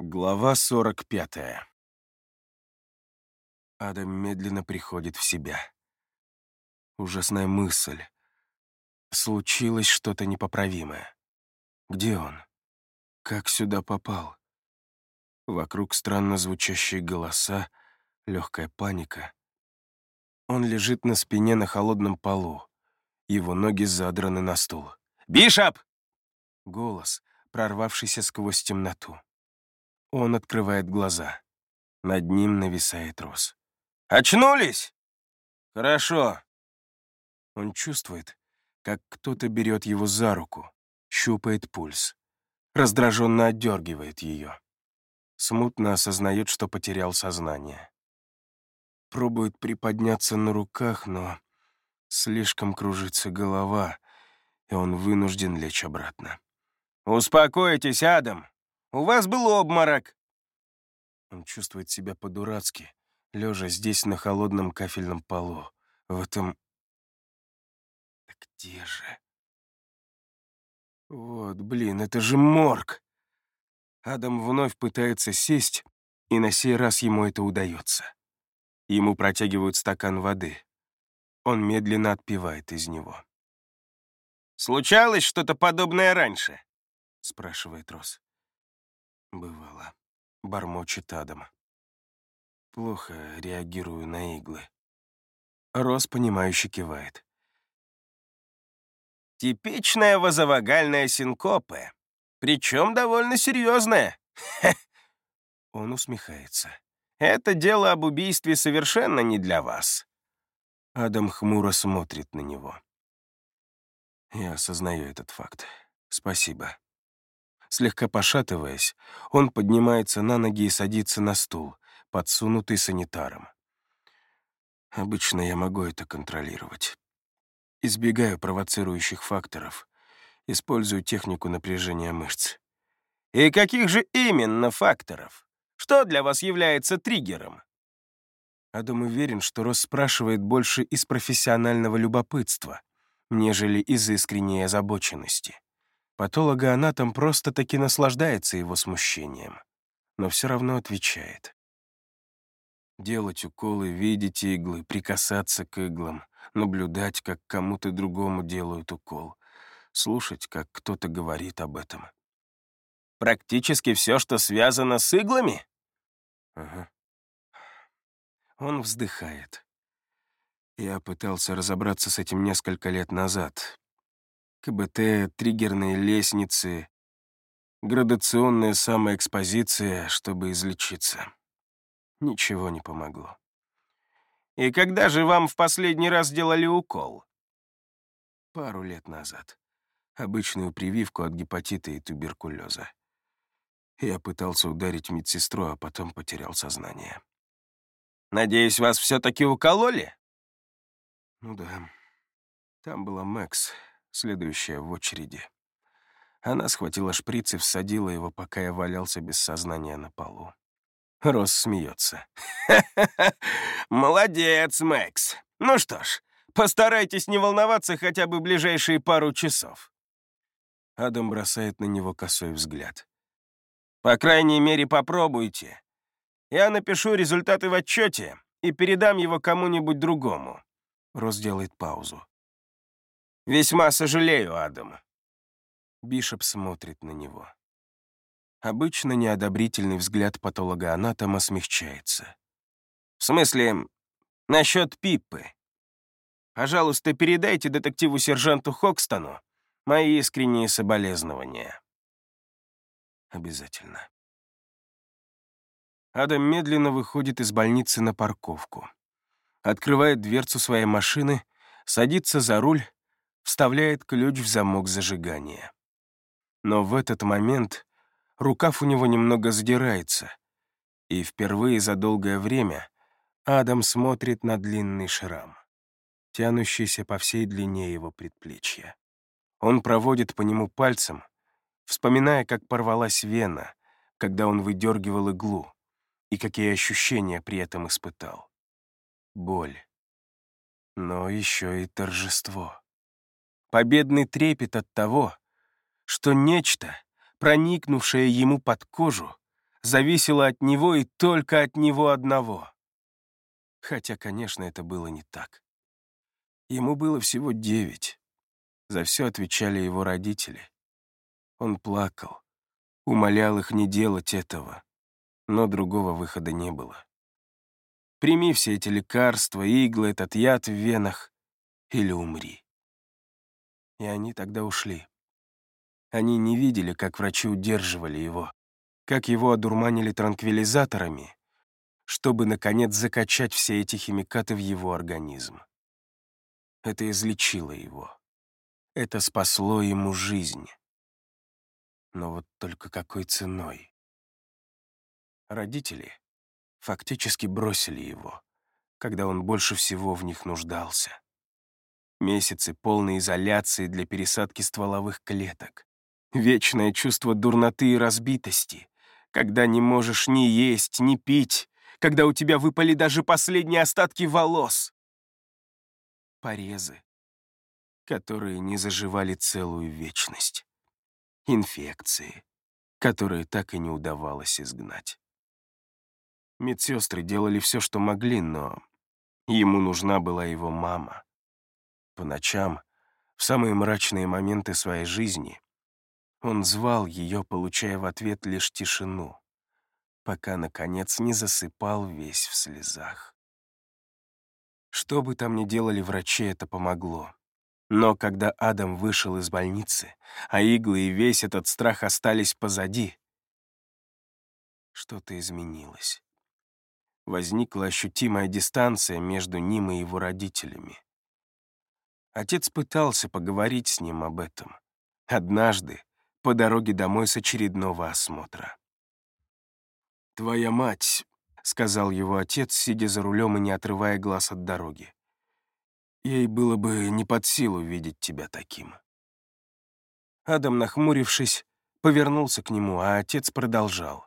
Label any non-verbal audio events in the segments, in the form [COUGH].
Глава 45. Адам медленно приходит в себя. Ужасная мысль. Случилось что-то непоправимое. Где он? Как сюда попал? Вокруг странно звучащие голоса, легкая паника. Он лежит на спине на холодном полу. Его ноги задраны на стул. «Бишоп!» Голос, прорвавшийся сквозь темноту. Он открывает глаза. Над ним нависает Рос. «Очнулись?» «Хорошо». Он чувствует, как кто-то берет его за руку, щупает пульс, раздраженно отдергивает ее. Смутно осознает, что потерял сознание. Пробует приподняться на руках, но слишком кружится голова, и он вынужден лечь обратно. «Успокойтесь, Адам!» У вас был обморок!» Он чувствует себя по-дурацки, лежа здесь на холодном кафельном полу, в этом... Да где же? Вот, блин, это же морг! Адам вновь пытается сесть, и на сей раз ему это удается. Ему протягивают стакан воды. Он медленно отпивает из него. «Случалось что-то подобное раньше?» — спрашивает Рос. Бывало. Бормочет Адам. Плохо реагирую на иглы. Рос, понимающе кивает. Типичная вазовагальная синкопа. Причем довольно серьезная. Он усмехается. Это дело об убийстве совершенно не для вас. Адам хмуро смотрит на него. Я осознаю этот факт. Спасибо. Слегка пошатываясь, он поднимается на ноги и садится на стул, подсунутый санитаром. Обычно я могу это контролировать. Избегаю провоцирующих факторов, использую технику напряжения мышц. И каких же именно факторов? Что для вас является триггером? Адам уверен, что Росс спрашивает больше из профессионального любопытства, нежели из искренней озабоченности. Патологоанатом просто-таки наслаждается его смущением, но все равно отвечает. Делать уколы, видеть иглы, прикасаться к иглам, наблюдать, как кому-то другому делают укол, слушать, как кто-то говорит об этом. Практически все, что связано с иглами? Ага. Он вздыхает. Я пытался разобраться с этим несколько лет назад, КБТ, триггерные лестницы, градационная самоэкспозиция, чтобы излечиться. Ничего не помогло. «И когда же вам в последний раз делали укол?» Пару лет назад. Обычную прививку от гепатита и туберкулеза. Я пытался ударить медсестру, а потом потерял сознание. «Надеюсь, вас все-таки укололи?» «Ну да. Там была Мэкс, следующая в очереди. Она схватила шприц и всадила его, пока я валялся без сознания на полу. Рос смеется. [LAUGHS] Молодец, Мэкс. Ну что ж, постарайтесь не волноваться хотя бы ближайшие пару часов». Адам бросает на него косой взгляд. «По крайней мере, попробуйте. Я напишу результаты в отчете и передам его кому-нибудь другому». Рос делает паузу. «Весьма сожалею, Адам». Бишоп смотрит на него. Обычно неодобрительный взгляд патологоанатома смягчается. «В смысле, насчет Пиппы. Пожалуйста, передайте детективу-сержанту Хокстону мои искренние соболезнования». «Обязательно». Адам медленно выходит из больницы на парковку. Открывает дверцу своей машины, садится за руль вставляет ключ в замок зажигания. Но в этот момент рукав у него немного задирается, и впервые за долгое время Адам смотрит на длинный шрам, тянущийся по всей длине его предплечья. Он проводит по нему пальцем, вспоминая, как порвалась вена, когда он выдергивал иглу, и какие ощущения при этом испытал. Боль. Но еще и торжество победный трепет от того, что нечто, проникнувшее ему под кожу, зависело от него и только от него одного. Хотя, конечно, это было не так. Ему было всего девять. За все отвечали его родители. Он плакал, умолял их не делать этого, но другого выхода не было. Прими все эти лекарства, иглы, этот яд в венах или умри. И они тогда ушли. Они не видели, как врачи удерживали его, как его одурманили транквилизаторами, чтобы, наконец, закачать все эти химикаты в его организм. Это излечило его. Это спасло ему жизнь. Но вот только какой ценой? Родители фактически бросили его, когда он больше всего в них нуждался. Месяцы полной изоляции для пересадки стволовых клеток. Вечное чувство дурноты и разбитости, когда не можешь ни есть, ни пить, когда у тебя выпали даже последние остатки волос. Порезы, которые не заживали целую вечность. Инфекции, которые так и не удавалось изгнать. Медсестры делали все, что могли, но ему нужна была его мама. По ночам, в самые мрачные моменты своей жизни, он звал ее, получая в ответ лишь тишину пока, наконец, не засыпал весь в слезах. Что бы там ни делали врачи, это помогло. Но когда Адам вышел из больницы, а иглы и весь этот страх остались позади, что-то изменилось. Возникла ощутимая дистанция между ним и его родителями. Отец пытался поговорить с ним об этом. Однажды, по дороге домой с очередного осмотра. «Твоя мать», — сказал его отец, сидя за рулем и не отрывая глаз от дороги. «Ей было бы не под силу видеть тебя таким». Адам, нахмурившись, повернулся к нему, а отец продолжал.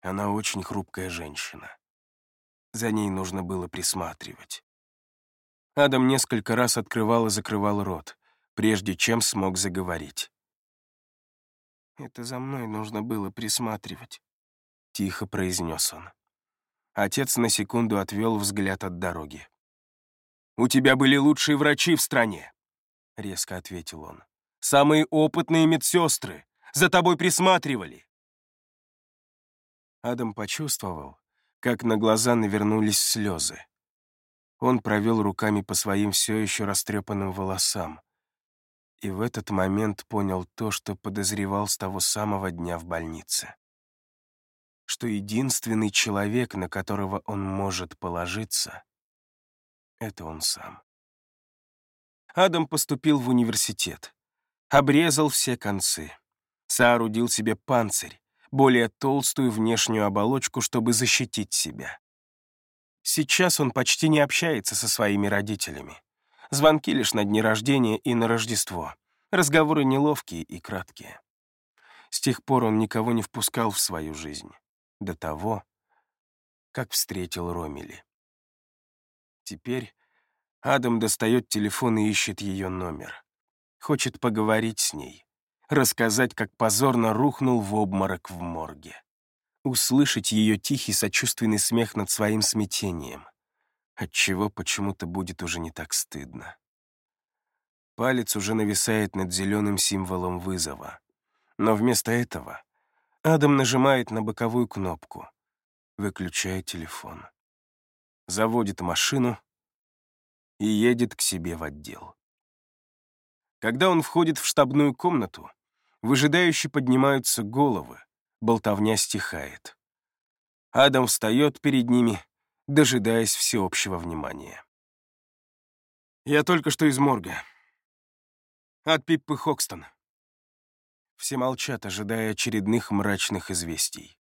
Она очень хрупкая женщина. За ней нужно было присматривать. Адам несколько раз открывал и закрывал рот, прежде чем смог заговорить. «Это за мной нужно было присматривать», — тихо произнес он. Отец на секунду отвел взгляд от дороги. «У тебя были лучшие врачи в стране», — резко ответил он. «Самые опытные медсестры. За тобой присматривали». Адам почувствовал, как на глаза навернулись слезы. Он провел руками по своим все еще растрепанным волосам и в этот момент понял то, что подозревал с того самого дня в больнице что единственный человек, на которого он может положиться, это он сам. Адам поступил в университет, обрезал все концы, соорудил себе панцирь, более толстую внешнюю оболочку, чтобы защитить себя. Сейчас он почти не общается со своими родителями. Звонки лишь на дни рождения и на Рождество. Разговоры неловкие и краткие. С тех пор он никого не впускал в свою жизнь до того, как встретил Ромили. Теперь Адам достает телефон и ищет ее номер. Хочет поговорить с ней, рассказать, как позорно рухнул в обморок в морге. Услышать ее тихий сочувственный смех над своим смятением, отчего почему-то будет уже не так стыдно. Палец уже нависает над зеленым символом вызова. Но вместо этого Адам нажимает на боковую кнопку, выключая телефон. Заводит машину и едет к себе в отдел. Когда он входит в штабную комнату, выжидающе поднимаются головы, болтовня стихает. Адам встает перед ними, дожидаясь всеобщего внимания. «Я только что из морга. От Пиппы Хокстон. Все молчат, ожидая очередных мрачных известий.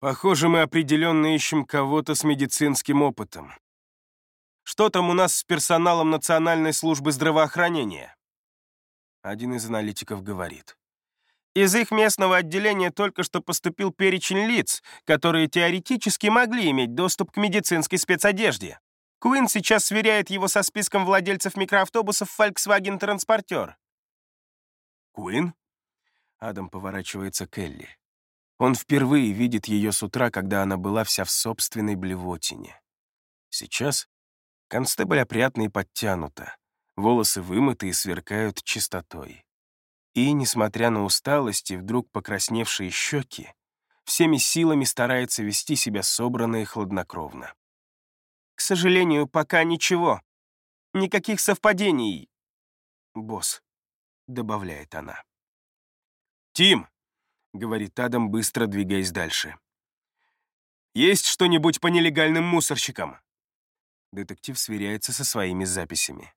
Похоже, мы определенно ищем кого-то с медицинским опытом. Что там у нас с персоналом Национальной службы здравоохранения? Один из аналитиков говорит. Из их местного отделения только что поступил перечень лиц, которые теоретически могли иметь доступ к медицинской спецодежде. Куин сейчас сверяет его со списком владельцев микроавтобусов Volkswagen Transporter. Куин? Адам поворачивается к Элли. Он впервые видит ее с утра, когда она была вся в собственной блевотине. Сейчас констебль опрятно и подтянута, волосы вымыты и сверкают чистотой. И, несмотря на усталость и вдруг покрасневшие щеки, всеми силами старается вести себя собранно и хладнокровно. «К сожалению, пока ничего. Никаких совпадений, босс», — добавляет она. «Тим!» — говорит Адам, быстро двигаясь дальше. «Есть что-нибудь по нелегальным мусорщикам?» Детектив сверяется со своими записями.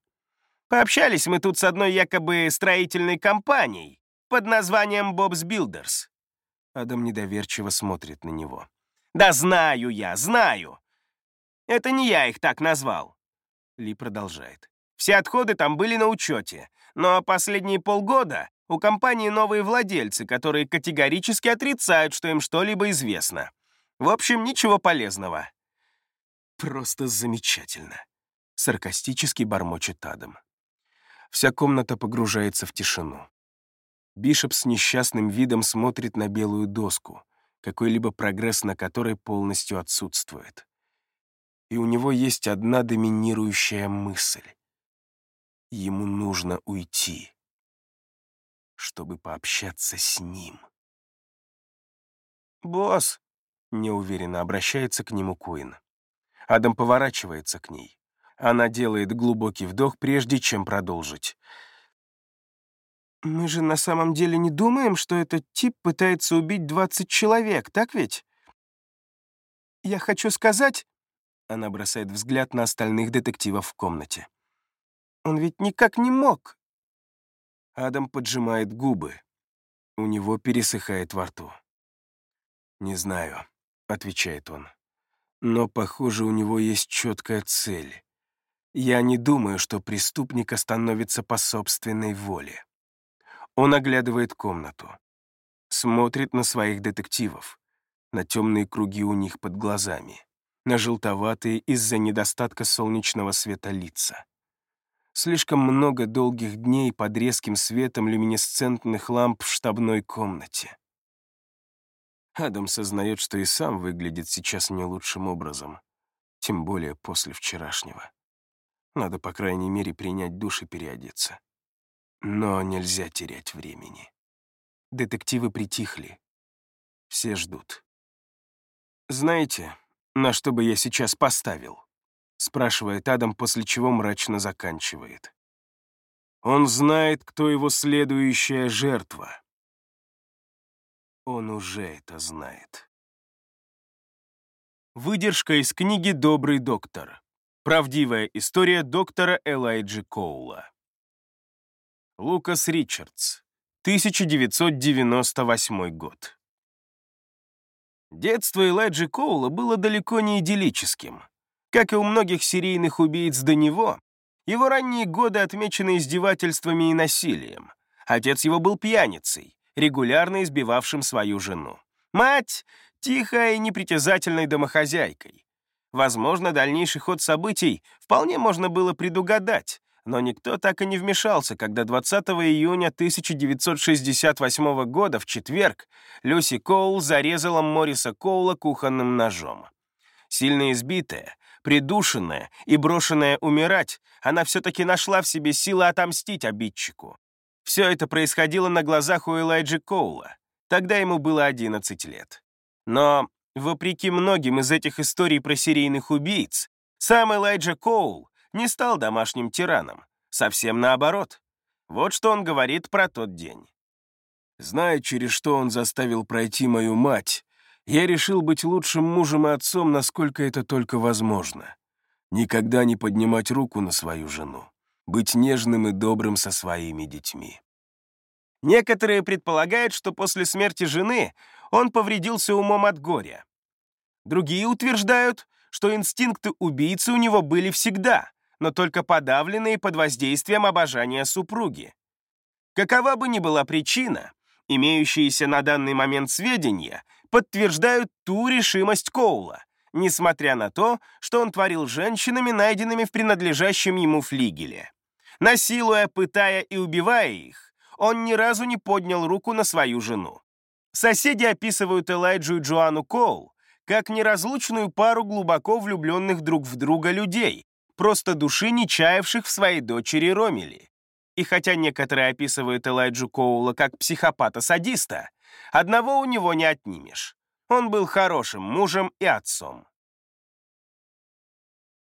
«Пообщались мы тут с одной якобы строительной компанией под названием Бобс Билдерс». Адам недоверчиво смотрит на него. «Да знаю я, знаю! Это не я их так назвал!» Ли продолжает. «Все отходы там были на учете, но последние полгода у компании новые владельцы, которые категорически отрицают, что им что-либо известно. В общем, ничего полезного. Просто замечательно. Саркастически бормочет Адам. Вся комната погружается в тишину. Бишоп с несчастным видом смотрит на белую доску, какой-либо прогресс на которой полностью отсутствует. И у него есть одна доминирующая мысль. Ему нужно уйти чтобы пообщаться с ним. «Босс!» — неуверенно обращается к нему Куин. Адам поворачивается к ней. Она делает глубокий вдох, прежде чем продолжить. «Мы же на самом деле не думаем, что этот тип пытается убить 20 человек, так ведь? Я хочу сказать...» Она бросает взгляд на остальных детективов в комнате. «Он ведь никак не мог Адам поджимает губы. У него пересыхает во рту. «Не знаю», — отвечает он. «Но, похоже, у него есть четкая цель. Я не думаю, что преступник остановится по собственной воле». Он оглядывает комнату. Смотрит на своих детективов, на темные круги у них под глазами, на желтоватые из-за недостатка солнечного света лица. Слишком много долгих дней под резким светом люминесцентных ламп в штабной комнате. Адам сознает, что и сам выглядит сейчас не лучшим образом, тем более после вчерашнего. Надо, по крайней мере, принять душ и переодеться. Но нельзя терять времени. Детективы притихли. Все ждут. Знаете, на что бы я сейчас поставил? спрашивает Адам, после чего мрачно заканчивает. Он знает, кто его следующая жертва. Он уже это знает. Выдержка из книги «Добрый доктор». Правдивая история доктора Элайджи Коула. Лукас Ричардс, 1998 год. Детство Элайджи Коула было далеко не идиллическим. Как и у многих серийных убийц до него, его ранние годы отмечены издевательствами и насилием. Отец его был пьяницей, регулярно избивавшим свою жену. Мать — тихой и непритязательной домохозяйкой. Возможно, дальнейший ход событий вполне можно было предугадать, но никто так и не вмешался, когда 20 июня 1968 года в четверг Люси Коул зарезала Морриса Коула кухонным ножом. Сильно избитая, Придушенная и брошенная умирать, она все-таки нашла в себе силы отомстить обидчику. Все это происходило на глазах у Элайджи Коула. Тогда ему было 11 лет. Но, вопреки многим из этих историй про серийных убийц, сам Элайджа Коул не стал домашним тираном. Совсем наоборот. Вот что он говорит про тот день. Зная, через что он заставил пройти мою мать, я решил быть лучшим мужем и отцом, насколько это только возможно. Никогда не поднимать руку на свою жену. Быть нежным и добрым со своими детьми. Некоторые предполагают, что после смерти жены он повредился умом от горя. Другие утверждают, что инстинкты убийцы у него были всегда, но только подавленные под воздействием обожания супруги. Какова бы ни была причина, имеющиеся на данный момент сведения подтверждают ту решимость Коула, несмотря на то, что он творил женщинами, найденными в принадлежащем ему флигеле. Насилуя, пытая и убивая их, он ни разу не поднял руку на свою жену. Соседи описывают Элайджу и Джоанну Коул как неразлучную пару глубоко влюбленных друг в друга людей, просто души не чаявших в своей дочери Ромели. И хотя некоторые описывают Элайджу Коула как психопата-садиста, одного у него не отнимешь. Он был хорошим мужем и отцом.